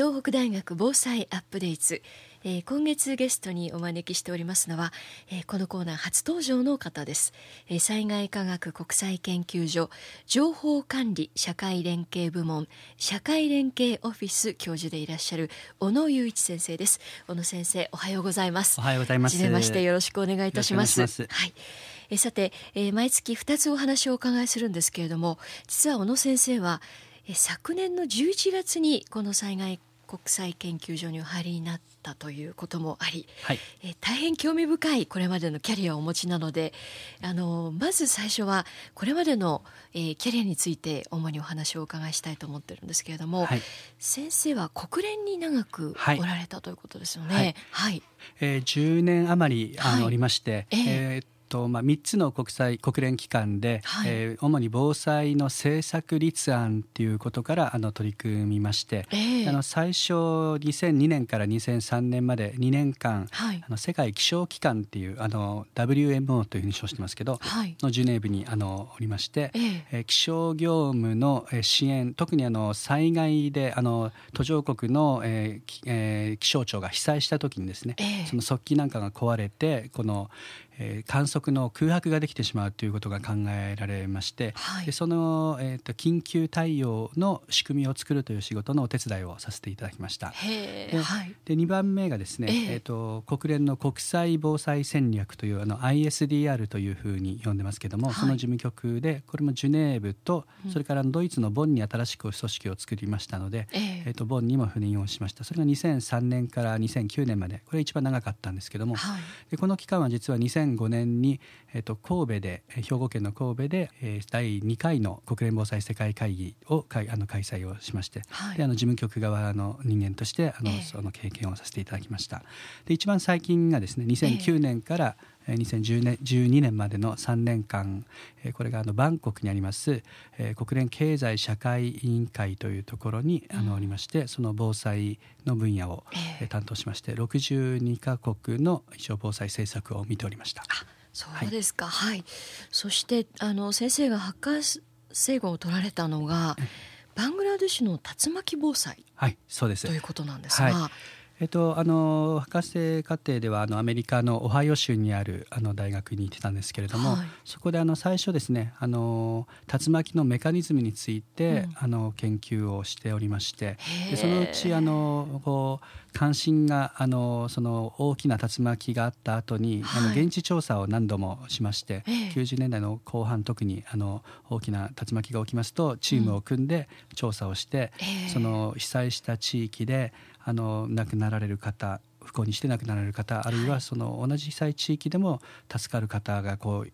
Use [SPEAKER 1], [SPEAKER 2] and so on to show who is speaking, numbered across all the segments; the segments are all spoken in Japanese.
[SPEAKER 1] 東北大学防災アップデート、えー、今月ゲストにお招きしておりますのは、えー、このコーナー初登場の方です、えー、災害科学国際研究所情報管理社会連携部門社会連携オフィス教授でいらっしゃる小野雄一先生です。小野先生おはようございます。
[SPEAKER 2] おはようございます。
[SPEAKER 1] はじめましてよろしくお願いいたします。
[SPEAKER 2] はい。
[SPEAKER 1] えさて、えー、毎月2つお話をお伺いするんですけれども実は小野先生は昨年の11月にこの災害国際研究所にお入りになったということもあり、はい、え大変興味深いこれまでのキャリアをお持ちなのであのまず最初はこれまでの、えー、キャリアについて主にお話をお伺いしたいと思ってるんですけれども、はい、先生は国連に長くおられたということですよね。はい、
[SPEAKER 2] はい、えー、10年余りあの、おりまして、えー、えーとまあ、3つの国際国連機関で、はい、えー、主に防災の政策立案っていうことからあの取り組みまして、えー、あの最初2002年から2003年まで2年間、はい、あの世界気象機関っていうあの WMO というふうに称してますけど、はい、のジュネーブにあのおりまして、えー、えー、気象業務の支援特にあの災害であの途上国の、えーえー、気象庁が被災した時にですね、えー、その速記なんかが壊れてこのえー、観測の空白ができてしまうということが考えられまして、はい、でその、えーと、緊急対応の仕組みを作るという仕事のお手伝いをさせていただきました。ではい、で2番目がですね、えー、えーと国連の国際防災戦略というあの ISDR というふうに呼んでますけども、はい、その事務局でこれもジュネーブと、それからドイツのボンに新しく組織を作りましたので、えー、えーとボンにも赴任をしました。それが2003年から2009年まで。これ一番長かったんですけども、はい、でこの期間は実は2000 2005年に、えー、と神戸で兵庫県の神戸で、えー、第2回の国連防災世界会議をかいあの開催をしまして、はい、であの事務局側の人間としてあの、えー、その経験をさせていただきました。で一番最近がですね2009年から、えー、2012年までの3年間、えー、これがあのバンコクにあります、えー、国連経済社会委員会というところに、あのおりましてその防災の分野を、えー、担当しまして62カ国の一応防災政策を見ておりました。
[SPEAKER 1] そうですか、はい、はい、そしてあの先生がハッカー生語を取られたのが、バングラデシュの竜巻防災、
[SPEAKER 2] はい、そうです。
[SPEAKER 1] ということなんですが。はい
[SPEAKER 2] えっと、あの博士課程ではあのアメリカのオハイオ州にあるあの大学に行ってたんですけれども、はい、そこであの最初ですねあの竜巻のメカニズムについて、うん、あの研究をしておりましてでそのうちあのこう関心があのその大きな竜巻があった後に、はい、あの現地調査を何度もしまして、90年代の後半特にあの大きな竜巻が起きますとチームを組んで調査をして、うん、その被災した地域であの亡くなられる方不幸にして亡くなられる方あるいはその同じ被災地域でも助かる方がこう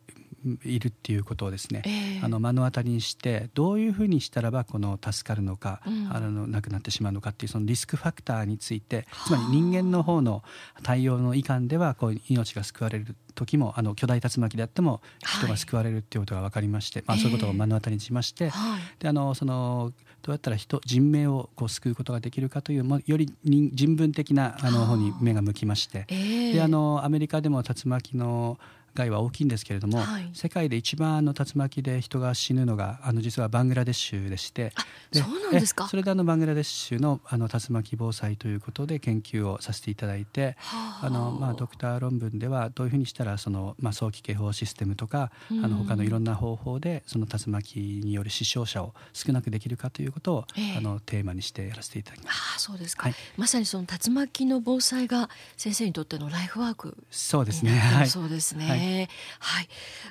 [SPEAKER 2] いるっていうことをですね、えー、あの目の当たりにしてどういうふうにしたらばこの助かるのか、うん、あの亡くなってしまうのかっていうそのリスクファクターについてつまり人間の方の対応のいかんではこう命が救われる時もあの巨大竜巻であっても人が救われるっていうことが分かりまして、はい、まあ、そういうことを目の当たりにしまして、えー、であのそのどうやったら人人命をこう救うことができるかというもより人文的なあの方に目が向きまして、えー、であのアメリカでも竜巻の害は大きいんですけれども、はい、世界で一番あの竜巻で人が死ぬのがあの実はバングラデシュでして
[SPEAKER 1] そうなんですか？
[SPEAKER 2] それであのバングラデシュのあの竜巻防災ということで研究をさせていただいてあ。の、まあ、ドクター論文ではどういうふうにしたらその、まあ、早期警報システムとか、うん、あの他のいろんな方法でその竜巻による死傷者を少なくできるかということを、えー、あのテーマにしてやらせていただきま
[SPEAKER 1] す。あそうですか、はい、まさにその竜巻の防災が先生にとってのライフワーク
[SPEAKER 2] そうですね。は
[SPEAKER 1] い、そうですね。はいはい、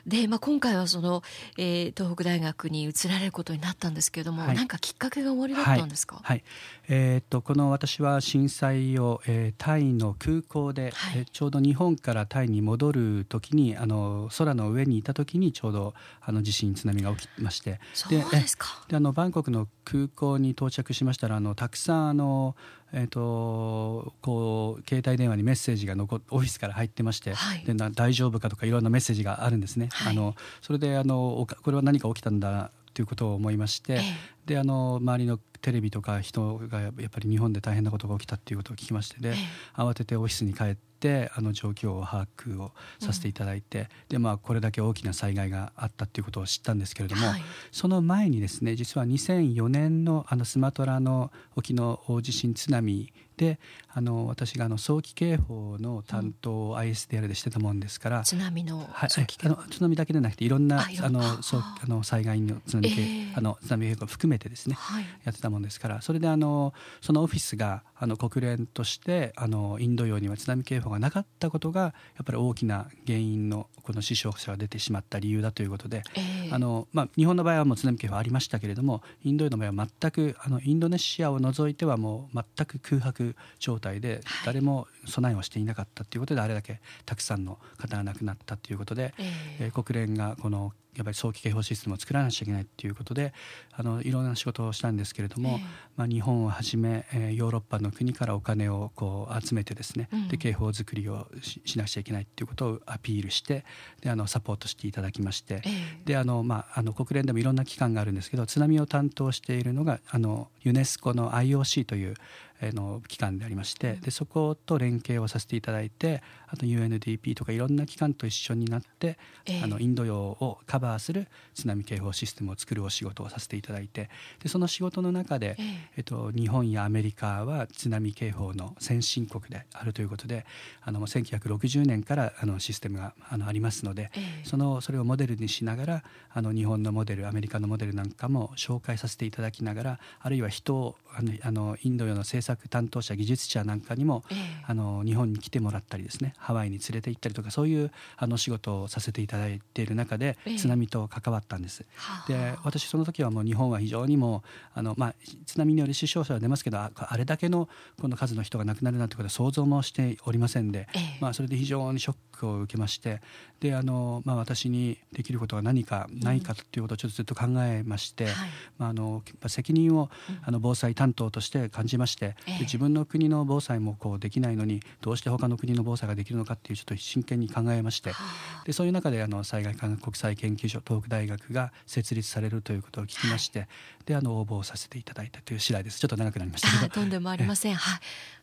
[SPEAKER 1] で、まあ、今回はその、えー、東北大学に移られることになったんですけれども、はい、なんかきっかけが終わりだったんですか、
[SPEAKER 2] はい、はい、えー、っとこの私は震災を、えー、タイの空港で、はい、えー、ちょうど日本からタイに戻る時にあの空の上にいた時にちょうどあの地震津波が起きまして。
[SPEAKER 1] そうですか。
[SPEAKER 2] であのバンコクの空港に到着しましたらあのたくさんあのえーと、こう携帯電話にメッセージが残オフィスから入ってまして、はい、で大丈夫かとかいろんなメッセージがあるんですね。はい、あのそれであのこれは何か起きたんだということを思いまして、えであの周りのテレビとか人がやっぱり日本で大変なことが起きたっていうことを聞きましてで、慌ててオフィスに帰ってあの状況を把握をさせていただいて、うん、でまあこれだけ大きな災害があったっていうことを知ったんですけれども、はい、その前にですね実は2004年のあのスマトラの沖の大地震津波であの私があの早期警報の担当を ISDR でしてたもんですから、うん、
[SPEAKER 1] 津波の
[SPEAKER 2] はい、あの津波だけでなくていろんなあのそうあの災害の津波,、えー、あの津波警報を含めてですね、はい、やってたもんですから。それであのそのオフィスがあの国連としてあのインド洋には津波警報がなかったことがやっぱり大きな原因のこの死傷者が出てしまった理由だということで、えー、あのまあ、日本の場合はもう津波警報ありましたけれどもインド洋の場合は全くあのインドネシアを除いてはもう全く空白状態で誰も備えをしていなかったということであれだけたくさんの方が亡くなったということで、えー、国連がこのやっぱり早期警報システムを作らなきゃいけないということであのいろんな仕事をしたんですけれども、えー、まあ、日本をはじめ、えー、ヨーロッパの国からお金をこう集めてですね、うん、で警報作りをししなくちゃいけないということをアピールしてであのサポートしていただきまして、えー、であの、まあ、あの国連でもいろんな機関があるんですけど津波を担当しているのがあのユネスコの IOC というの機関でありましてでそこと連携をさせていただいてあと UNDP とかいろんな機関と一緒になって、えー、あのインド洋をカバーする津波警報システムを作るお仕事をさせていただいてでその仕事の中で、えー、えっと、日本やアメリカは津波警報の先進国であるということであの1960年からあのシステムがあのありますので、えー、そのそれをモデルにしながらあの日本のモデルアメリカのモデルなんかも紹介させていただきながらあるいは人をあのあのインド洋の政策担当者技術者なんかにも、えー、あの日本に来てもらったりですねハワイに連れて行ったりとかそういうあの仕事をさせていただいている中で、えー、津波と関わったんです。で私その時はもう日本は非常にもあの、まあ、津波による死傷者は出ますけどあれだけのこの数の人が亡くなるなんてことは想像もしておりませんで、えー、まあ、それで非常にショックを受けましてであの、まあ、私にできることが何かないかということをちょっとずっと考えまして、うんはい、まあ、あの責任をあの防災担当として感じまして、で自分の国の防災もこうできないのにどうして他の国の防災ができるのかっていうちょっと真剣に考えまして、でそういう中であの災害科学国際研究所東北大学が設立されるということを聞きまして、はい、であの応募させていただいたという次第です。ちょっと長くなりましたけど。
[SPEAKER 1] とんでもありません、はい。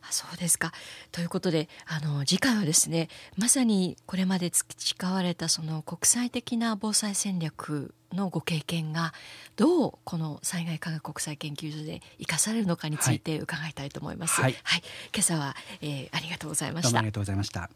[SPEAKER 1] そうですか。ということであの次回はですねまさにこれまで培われたその国際的な防災戦略のご経験がどうこの災害科学国際研究所で生かされるのかについて伺いたいと思います。はい、はい、今朝は、えー、ありがとうございました。
[SPEAKER 2] ありがとうございました。